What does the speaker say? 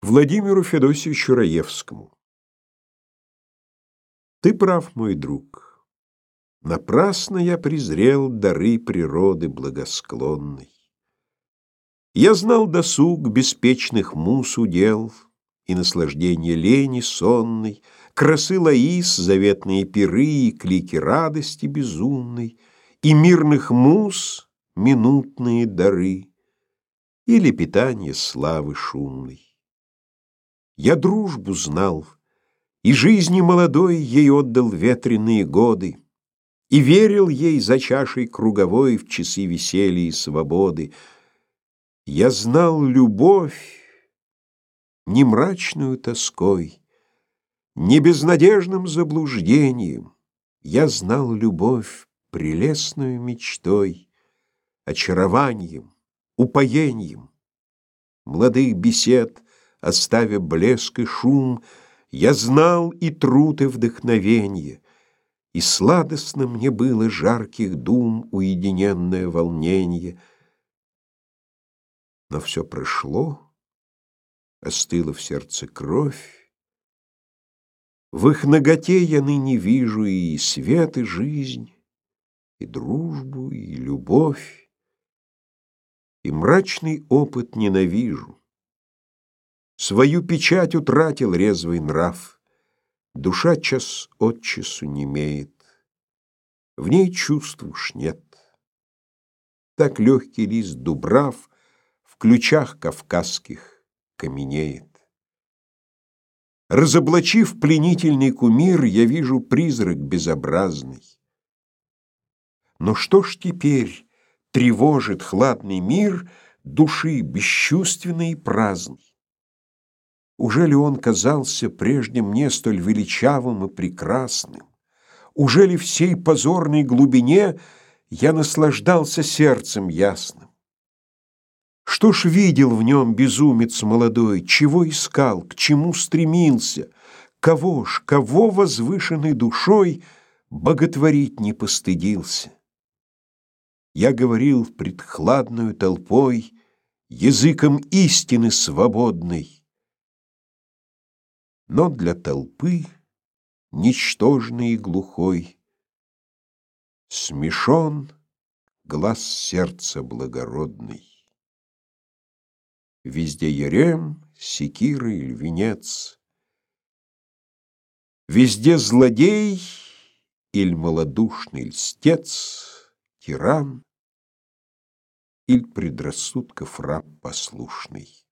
Владимиру Федосеевичу Раевскому Ты прав, мой друг. Напрасно я презрел дары природы благосклонной. Я знал досуг беспечных мус удел И наслаждение лени сонной, Красы Лаис, заветные пиры И клики радости безумной, И мирных мус минутные дары, Или питание славы шумной. Я дружбу знал, и жизни молодой Ей отдал ветреные годы, И верил ей за чашей круговой В часы веселья и свободы. Я знал любовь не мрачную тоской, Не безнадежным заблуждением, Я знал любовь прелестную мечтой, Очарованием, упоением. Младых бесед — оставя блеск и шум, Я знал и труд, и вдохновенье, И сладостно мне было жарких дум Уединенное волненье. Но все прошло, остыла в сердце кровь, В их наготе я ныне вижу И свет, и жизнь, и дружбу, и любовь, И мрачный опыт ненавижу. Свою печать утратил резвый нрав, Душа час от часу немеет, В ней чувств уж нет. Так легкий лист дубрав В ключах кавказских каменеет. Разоблачив пленительный кумир, Я вижу призрак безобразный. Но что ж теперь тревожит хладный мир Души бесчувственной и праздной? Уже ли он казался прежде мне столь величавым и прекрасным? Уже ли в сей позорной глубине я наслаждался сердцем ясным? Что ж видел в нем безумец молодой, чего искал, к чему стремился, кого ж, кого возвышенной душой боготворить не постыдился? Я говорил пред хладною толпой языком истины свободной, но для толпы, ничтожный и глухой, Смешон глаз сердца благородный. Везде Ерем, секира или венец, Везде злодей или малодушный льстец, Тиран или предрассудков раб послушный.